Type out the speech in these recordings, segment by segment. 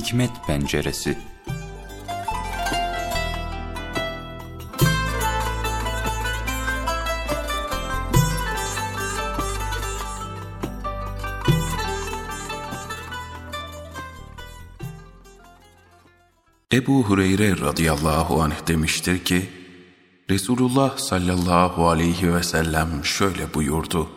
Hikmet Penceresi Ebu Hureyre radıyallahu anh demiştir ki, Resulullah sallallahu aleyhi ve sellem şöyle buyurdu.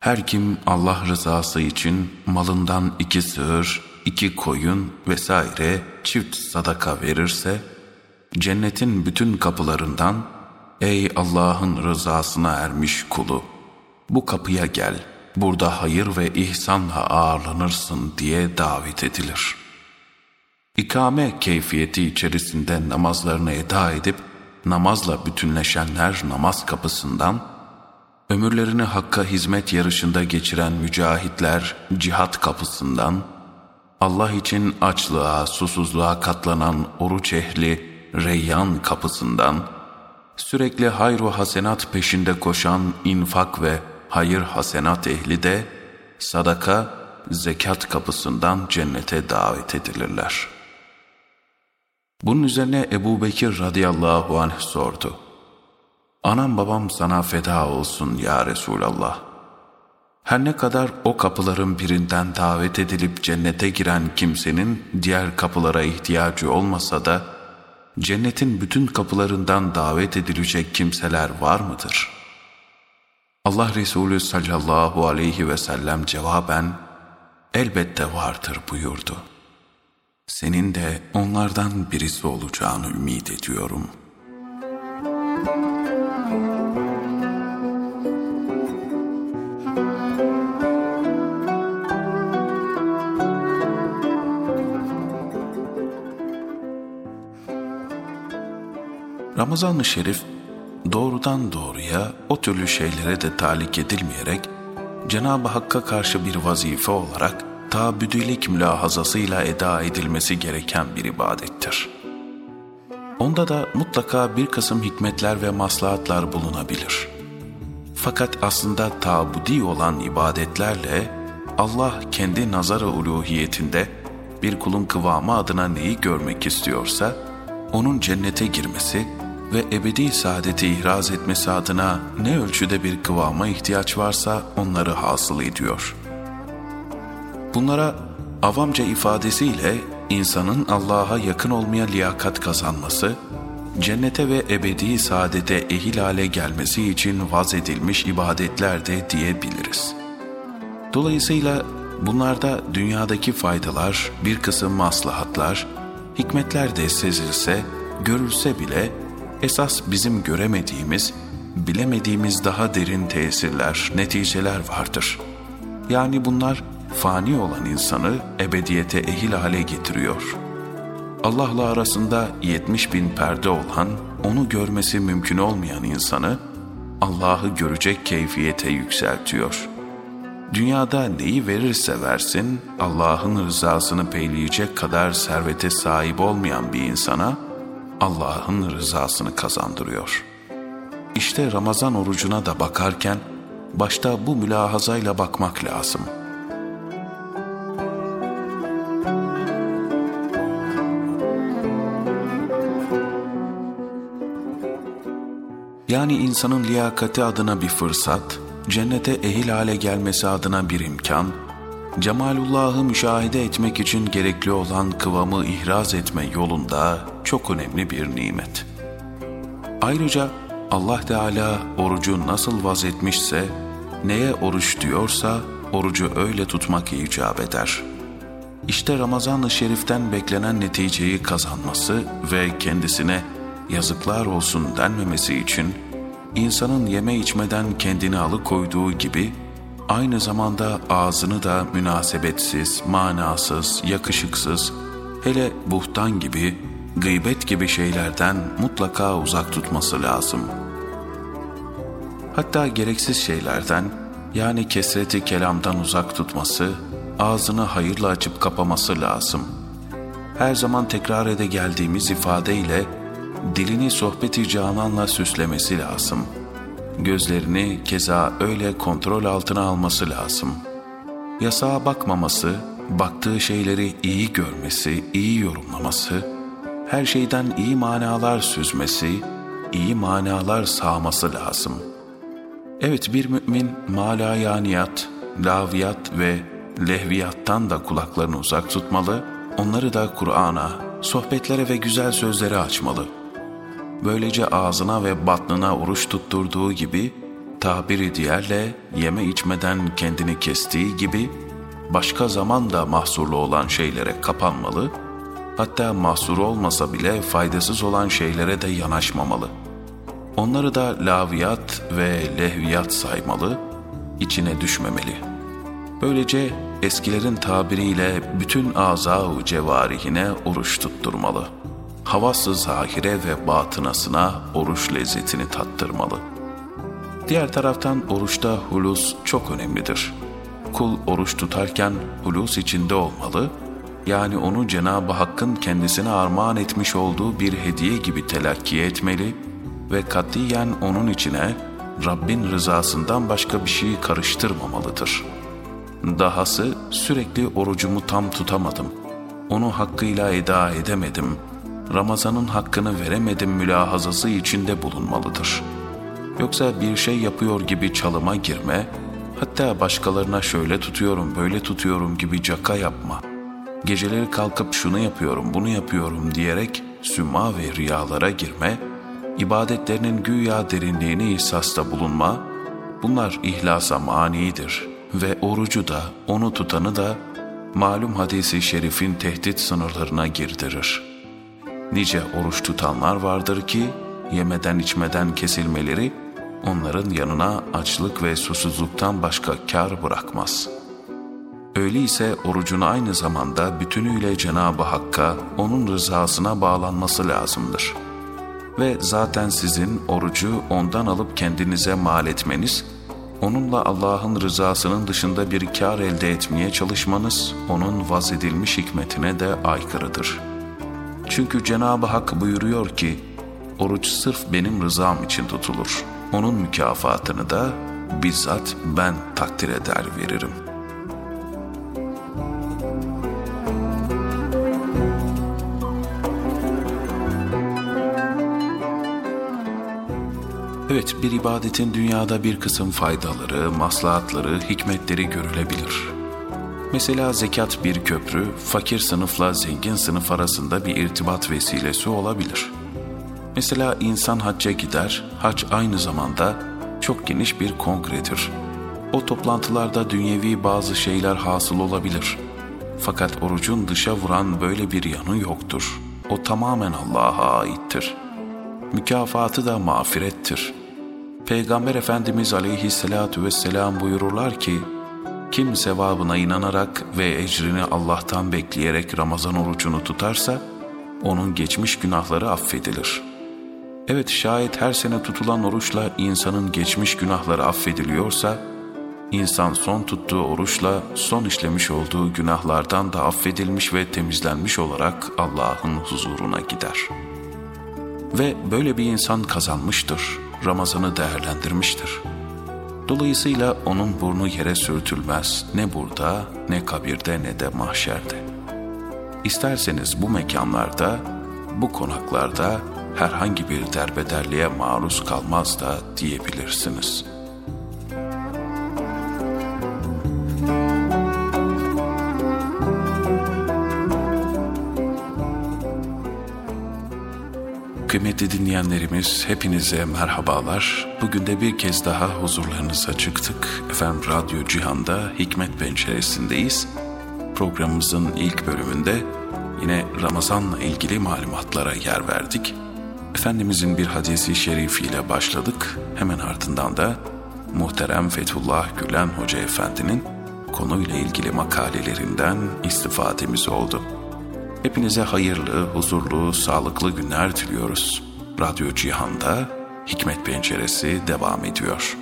Her kim Allah rızası için malından iki sığır, iki koyun vesaire çift sadaka verirse, cennetin bütün kapılarından, ey Allah'ın rızasına ermiş kulu, bu kapıya gel, burada hayır ve ihsanla ağırlanırsın diye davet edilir. İkame keyfiyeti içerisinde namazlarını eda edip, namazla bütünleşenler namaz kapısından, ömürlerini Hakk'a hizmet yarışında geçiren mücahitler cihat kapısından, Allah için açlığa, susuzluğa katlanan oruç ehli reyyan kapısından, sürekli hayru hasenat peşinde koşan infak ve hayır hasenat ehli de sadaka, zekat kapısından cennete davet edilirler.'' Bunun üzerine Ebu Bekir radıyallahu anh sordu. Anam babam sana feda olsun ya Resulallah. Her ne kadar o kapıların birinden davet edilip cennete giren kimsenin diğer kapılara ihtiyacı olmasa da, cennetin bütün kapılarından davet edilecek kimseler var mıdır? Allah Resulü sallallahu aleyhi ve sellem cevaben, elbette vardır buyurdu. Senin de onlardan birisi olacağını ümit ediyorum. Ramazan-ı Şerif doğrudan doğruya o türlü şeylere de talik edilmeyerek Cenab-ı Hakk'a karşı bir vazife olarak taabüdülik mülahazasıyla eda edilmesi gereken bir ibadettir. Onda da mutlaka bir kısım hikmetler ve maslahatlar bulunabilir. Fakat aslında tabudi olan ibadetlerle Allah kendi nazara uluhiyetinde bir kulun kıvamı adına neyi görmek istiyorsa, onun cennete girmesi ve ebedi saadeti ihraz etmesi adına ne ölçüde bir kıvama ihtiyaç varsa onları hasıl ediyor.'' Bunlara avamca ifadesiyle insanın Allah'a yakın olmaya liyakat kazanması, cennete ve ebedi saadete ehil hale gelmesi için vaz edilmiş ibadetler de diyebiliriz. Dolayısıyla bunlarda dünyadaki faydalar, bir kısım maslahatlar, hikmetler de sezilse, görülse bile esas bizim göremediğimiz, bilemediğimiz daha derin tesirler, neticeler vardır. Yani bunlar fani olan insanı ebediyete ehil hale getiriyor. Allah'la arasında 70 bin perde olan, onu görmesi mümkün olmayan insanı Allah'ı görecek keyfiyete yükseltiyor. Dünyada neyi verirse versin, Allah'ın rızasını peyleyecek kadar servete sahip olmayan bir insana Allah'ın rızasını kazandırıyor. İşte Ramazan orucuna da bakarken başta bu mülahazayla bakmak lazım.'' Yani insanın liyakati adına bir fırsat, cennete ehil hale gelmesi adına bir imkan, Cemalullah'ı müşahede etmek için gerekli olan kıvamı ihraz etme yolunda çok önemli bir nimet. Ayrıca Allah Teala orucu nasıl vazetmişse, neye oruç diyorsa orucu öyle tutmak icap eder. İşte Ramazan-ı Şerif'ten beklenen neticeyi kazanması ve kendisine yazıklar olsun denmemesi için insanın yeme içmeden kendini alıkoyduğu gibi aynı zamanda ağzını da münasebetsiz, manasız, yakışıksız, hele buhtan gibi, gıybet gibi şeylerden mutlaka uzak tutması lazım. Hatta gereksiz şeylerden yani kesreti kelamdan uzak tutması, ağzını hayırla açıp kapaması lazım. Her zaman tekrar ede geldiğimiz ifadeyle dilini sohbeti cananla süslemesi lazım. Gözlerini keza öyle kontrol altına alması lazım. Yasağa bakmaması, baktığı şeyleri iyi görmesi, iyi yorumlaması, her şeyden iyi manalar süzmesi, iyi manalar sağması lazım. Evet bir mümin malayaniyat, laviyat ve lehviyattan da kulaklarını uzak tutmalı, onları da Kur'an'a, sohbetlere ve güzel sözlere açmalı. Böylece ağzına ve batnına oruç tutturduğu gibi, tabiri diğerle yeme içmeden kendini kestiği gibi, başka zaman da mahsurlu olan şeylere kapanmalı, hatta mahsur olmasa bile faydasız olan şeylere de yanaşmamalı. Onları da laviyat ve lehviyat saymalı, içine düşmemeli. Böylece eskilerin tabiriyle bütün azâ-u cevarihine oruç tutturmalı. Havası zahire ve batınasına oruç lezzetini tattırmalı. Diğer taraftan oruçta hulus çok önemlidir. Kul oruç tutarken hulus içinde olmalı, yani onu Cenab-ı Hakk'ın kendisine armağan etmiş olduğu bir hediye gibi telakki etmeli ve katiyen onun içine Rabbin rızasından başka bir şey karıştırmamalıdır. Dahası sürekli orucumu tam tutamadım. Onu hakkıyla eda edemedim. Ramazanın hakkını veremedim mülahazası içinde bulunmalıdır. Yoksa bir şey yapıyor gibi çalıma girme, hatta başkalarına şöyle tutuyorum böyle tutuyorum gibi caka yapma. Geceleri kalkıp şunu yapıyorum bunu yapıyorum diyerek süma ve riyalara girme, ibadetlerinin güya derinliğini ihsasta bulunma, bunlar ihlasa manidir ve orucu da, onu tutanı da malum hadisi şerifin tehdit sınırlarına girdirir. Nice oruç tutanlar vardır ki, yemeden içmeden kesilmeleri, onların yanına açlık ve susuzluktan başka kar bırakmaz. Öyleyse orucun aynı zamanda bütünüyle Cenab-ı Hakk'a, O'nun rızasına bağlanması lazımdır.'' ve zaten sizin orucu ondan alıp kendinize mal etmeniz, onunla Allah'ın rızasının dışında bir kar elde etmeye çalışmanız, onun vazedilmiş hikmetine de aykırıdır. Çünkü Cenab-ı Hak buyuruyor ki, oruç sırf benim rızam için tutulur. Onun mükafatını da bizzat ben takdir eder veririm. Evet, bir ibadetin dünyada bir kısım faydaları, maslahatları, hikmetleri görülebilir. Mesela zekat bir köprü, fakir sınıfla zengin sınıf arasında bir irtibat vesilesi olabilir. Mesela insan hacca gider, hac aynı zamanda çok geniş bir kongredir. O toplantılarda dünyevi bazı şeyler hasıl olabilir. Fakat orucun dışa vuran böyle bir yanı yoktur. O tamamen Allah'a aittir. Mükafatı da mağfirettir.'' Peygamber Efendimiz aleyhissalatu vesselam buyururlar ki, kim sevabına inanarak ve ecrini Allah'tan bekleyerek Ramazan orucunu tutarsa, onun geçmiş günahları affedilir. Evet şayet her sene tutulan oruçla insanın geçmiş günahları affediliyorsa, insan son tuttuğu oruçla son işlemiş olduğu günahlardan da affedilmiş ve temizlenmiş olarak Allah'ın huzuruna gider. Ve böyle bir insan kazanmıştır. Ramazan'ı değerlendirmiştir. Dolayısıyla onun burnu yere sürtülmez ne burada ne kabirde ne de mahşerde. İsterseniz bu mekanlarda, bu konaklarda herhangi bir derbederliğe maruz kalmaz da diyebilirsiniz.'' Kıymetli dinleyenlerimiz hepinize merhabalar. Bugün de bir kez daha huzurlarınıza çıktık. Efendim Radyo Cihan'da Hikmet Penceresindeyiz. Programımızın ilk bölümünde yine Ramazan'la ilgili malumatlara yer verdik. Efendimizin bir hadisi şerifiyle başladık. Hemen ardından da muhterem Fethullah Gülen Hoca Efendi'nin konuyla ilgili makalelerinden istifademiz oldu. Hepinize hayırlı, huzurlu, sağlıklı günler diliyoruz. Radyo Cihan'da Hikmet Penceresi devam ediyor.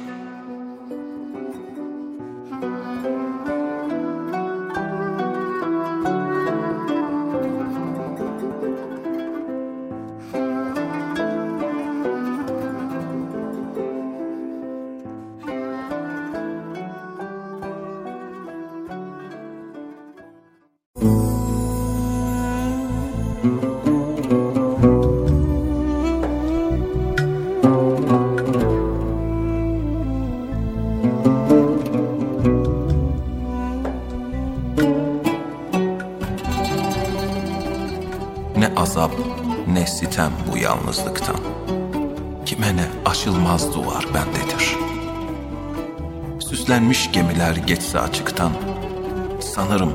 Ne sitem bu yalnızlıktan. Kime ne aşılmaz duvar bendedir. Süslenmiş gemiler geçse açıktan, sanırım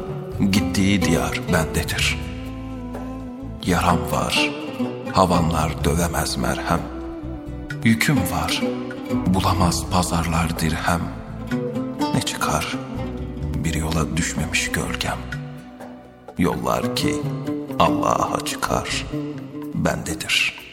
gittiği diyar bendedir. Yaram var, havanlar dövemez merhem. Yüküm var, bulamaz pazarlar dirhem. Ne çıkar bir yola düşmemiş gölgem. Yollar ki Allah'a çıkar bendedir.''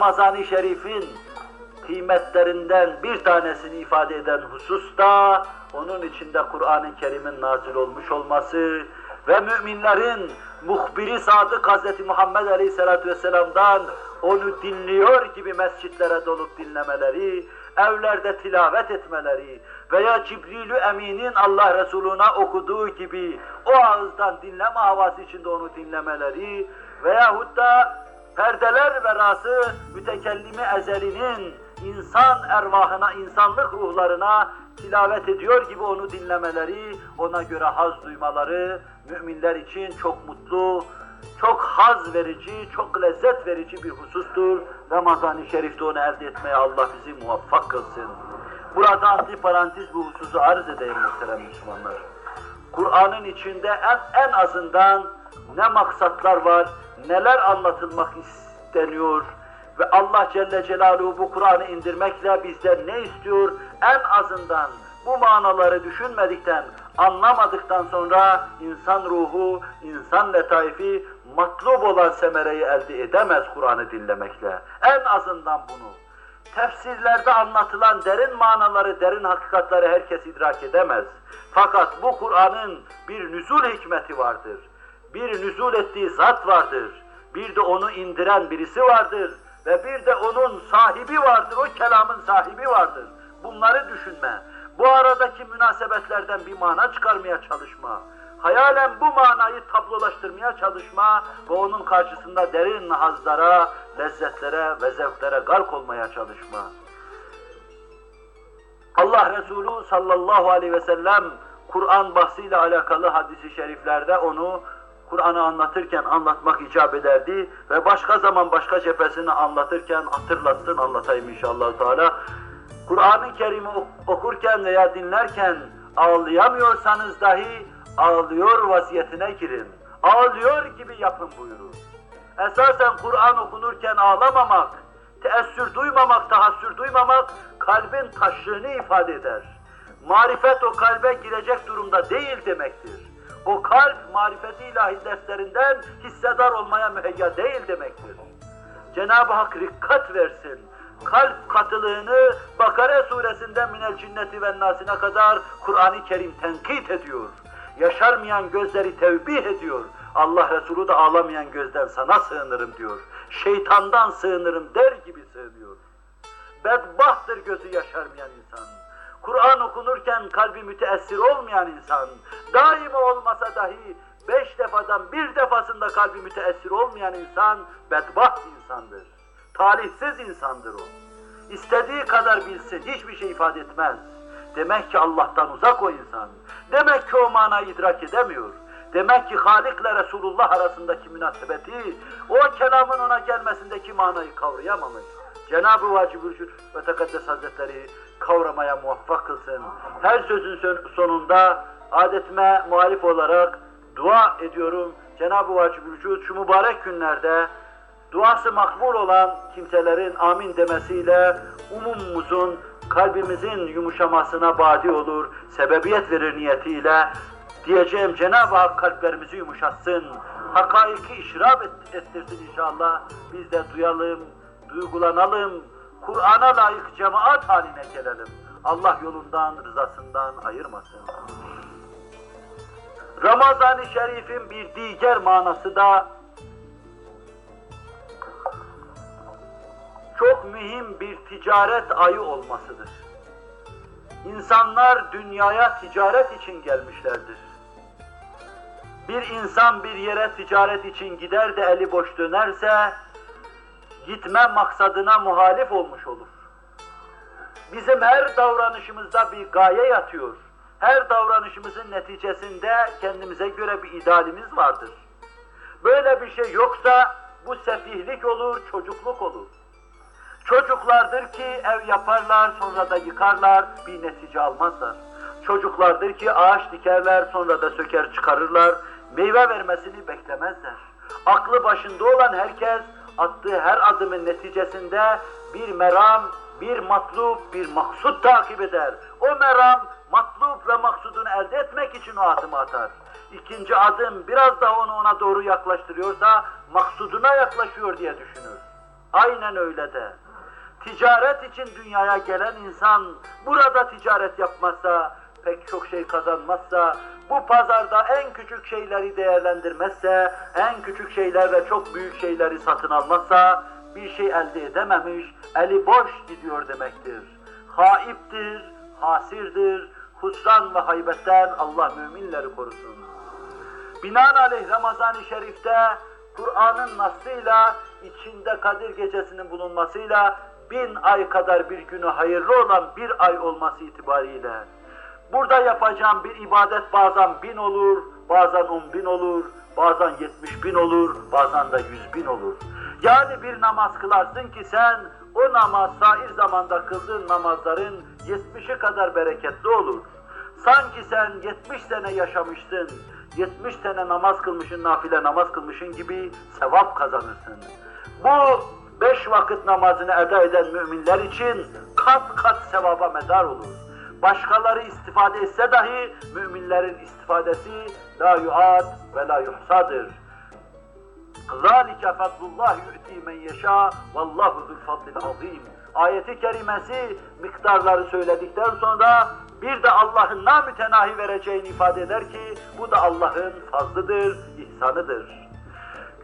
Ramazan-ı Şerif'in kıymetlerinden bir tanesini ifade eden husus da onun içinde Kur'an-ı Kerim'in nazil olmuş olması ve müminlerin muhbiri sadık Hz. Muhammed Aleyhisselatü Vesselam'dan onu dinliyor gibi mescitlere dolup dinlemeleri, evlerde tilavet etmeleri veya Cibril-ü Emin'in Allah Resulü'ne okuduğu gibi o ağızdan dinleme havası içinde onu dinlemeleri veyahut da perdeler verası mütekellimi ezelinin insan ervahına, insanlık ruhlarına tilavet ediyor gibi onu dinlemeleri, ona göre haz duymaları müminler için çok mutlu, çok haz verici, çok lezzet verici bir husustur. Ramazan-ı Şerif'te onu elde etmeye Allah bizi muvaffak kılsın. Burada antiparantez bu hususu arz edeyim muhterem Müslümanlar. Kur'an'ın içinde en, en azından ne maksatlar var, neler anlatılmak isteniyor ve Allah Celle Celaluhu bu Kur'an'ı indirmekle bizden ne istiyor? En azından bu manaları düşünmedikten, anlamadıktan sonra insan ruhu, insan letaifi matlub olan semereyi elde edemez Kur'an'ı dinlemekle. En azından bunu. Tefsirlerde anlatılan derin manaları, derin hakikatleri herkes idrak edemez. Fakat bu Kur'an'ın bir nüzul hikmeti vardır. Bir nüzul ettiği zat vardır. Bir de onu indiren birisi vardır. Ve bir de onun sahibi vardır, o kelamın sahibi vardır. Bunları düşünme. Bu aradaki münasebetlerden bir mana çıkarmaya çalışma. Hayalen bu manayı tablolaştırmaya çalışma ve onun karşısında derin hazlara, lezzetlere ve zevklere gark olmaya çalışma. Allah Resulü sallallahu aleyhi ve sellem Kur'an bahsiyle alakalı hadisi şeriflerde onu Kur'an'ı anlatırken anlatmak icap ederdi ve başka zaman başka cephesini anlatırken hatırlatsın anlatayım inşallah Teala. Kur'an-ı Kerim'i okurken veya dinlerken ağlayamıyorsanız dahi ağlıyor vaziyetine girin. Ağlıyor gibi yapın buyurur. Esasen Kur'an okunurken ağlamamak, teessür duymamak, tahassür duymamak kalbin taşlığını ifade eder. Marifet o kalbe girecek durumda değil demektir. O kalp marifeti ilahi derslerinden hissedar olmaya müheyya değil demektir. Cenab-ı Hak rikkat versin. Kalp katılığını Bakara suresinden minel cinneti ve nasine kadar Kur'an-ı Kerim tenkit ediyor. Yaşarmayan gözleri tevbih ediyor. Allah Resulü de ağlamayan gözden sana sığınırım diyor. Şeytandan sığınırım der gibi sığınıyor. Bedbahttır gözü yaşarmayan insan. Kur'an okunurken kalbi müteessir olmayan insan, daima olmasa dahi beş defadan bir defasında kalbi müteessir olmayan insan bedbaht insandır. Talihsiz insandır o. İstediği kadar bilsin, hiçbir şey ifade etmez. Demek ki Allah'tan uzak o insan. Demek ki o manayı idrak edemiyor. Demek ki Halik'le Resulullah arasındaki münasebeti, o kelamın ona gelmesindeki manayı kavrayamamış. Cenab-ı Vacib Vücut ve Tekaddes Hazretleri kavramaya muvaffak kılsın. Her sözün sonunda adetime muhalif olarak dua ediyorum. Cenab-ı Vacib Vücut şu mübarek günlerde duası makbul olan kimselerin amin demesiyle umumumuzun kalbimizin yumuşamasına badi olur, sebebiyet verir niyetiyle Diyeceğim Cenab-ı Hak kalplerimizi yumuşatsın. Hakaiki işrab et, ettirsin inşallah. Biz de duyalım, duygulanalım. Kur'an'a layık cemaat haline gelelim. Allah yolundan, rızasından ayırmasın. Ramazan-ı Şerif'in bir diğer manası da çok mühim bir ticaret ayı olmasıdır. İnsanlar dünyaya ticaret için gelmişlerdir. Bir insan bir yere ticaret için gider de eli boş dönerse, gitme maksadına muhalif olmuş olur. Bizim her davranışımızda bir gaye yatıyor. Her davranışımızın neticesinde kendimize göre bir idealimiz vardır. Böyle bir şey yoksa bu sefihlik olur, çocukluk olur. Çocuklardır ki ev yaparlar sonra da yıkarlar bir netice almazlar. Çocuklardır ki ağaç dikerler sonra da söker çıkarırlar meyve vermesini beklemezler. Aklı başında olan herkes attığı her adımın neticesinde bir meram, bir matlub, bir maksut takip eder. O meram, matlub ve maksudunu elde etmek için o adımı atar. İkinci adım biraz daha onu ona doğru yaklaştırıyorsa maksuduna yaklaşıyor diye düşünür. Aynen öyle de. Ticaret için dünyaya gelen insan burada ticaret yapmazsa, pek çok şey kazanmazsa, bu pazarda en küçük şeyleri değerlendirmezse, en küçük şeylerle çok büyük şeyleri satın almazsa, bir şey elde edememiş, eli boş gidiyor demektir. Haiptir, hasirdir, husran ve haybetten Allah müminleri korusun. Binaenaleyh Ramazan-ı Şerif'te Kur'an'ın nasıyla, içinde Kadir Gecesi'nin bulunmasıyla bin ay kadar bir günü hayırlı olan bir ay olması itibariyle burada yapacağım bir ibadet bazen bin olur, bazen on bin olur, bazen yetmiş bin olur, bazen de yüz bin olur. Yani bir namaz kılarsın ki sen o namaz sair zamanda kıldığın namazların yetmişi kadar bereketli olur. Sanki sen yetmiş sene yaşamışsın, yetmiş sene namaz kılmışın, nafile namaz kılmışın gibi sevap kazanırsın. Bu beş vakit namazını eda eden müminler için kat kat sevaba medar olur. Başkaları istifade etse dahi müminlerin istifadesi la yuad ve la yuhsadır. ذَٰلِكَ فَضْلُ اللّٰهِ يُؤْتِي مَنْ يَشَاءُ وَاللّٰهُ ذُو الْفَضْلِ الْعَظِيمِ Ayeti kerimesi miktarları söyledikten sonra bir de Allah'ın namütenahi vereceğini ifade eder ki bu da Allah'ın fazlıdır, ihsanıdır.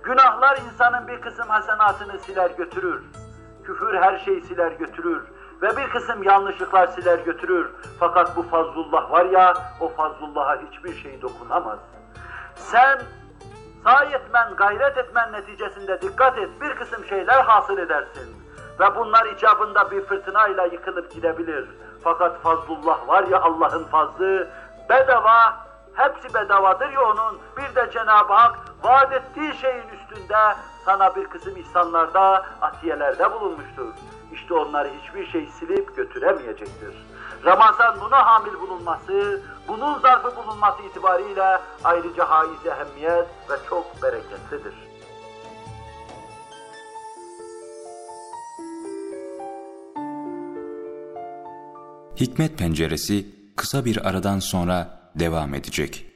Günahlar insanın bir kısım hasenatını siler götürür. Küfür her şeyi siler götürür. Ve bir kısım yanlışlıklar siler götürür. Fakat bu fazlullah var ya, o fazlullaha hiçbir şey dokunamaz. Sen sahi etmen, gayret etmen neticesinde dikkat et, bir kısım şeyler hasıl edersin. Ve bunlar icabında bir fırtınayla yıkılıp gidebilir. Fakat fazlullah var ya Allah'ın fazlı, bedava, hepsi bedavadır ya onun. Bir de Cenab-ı Hak vaat ettiği şeyin üstünde sana bir kısım ihsanlarda, atiyelerde bulunmuştur. İşte onları hiçbir şey silip götüremeyecektir. Ramazan buna hamil bulunması, bunun zarfı bulunması itibariyle ayrıca haiz ehemmiyet ve çok bereketlidir. Hikmet Penceresi kısa bir aradan sonra devam edecek.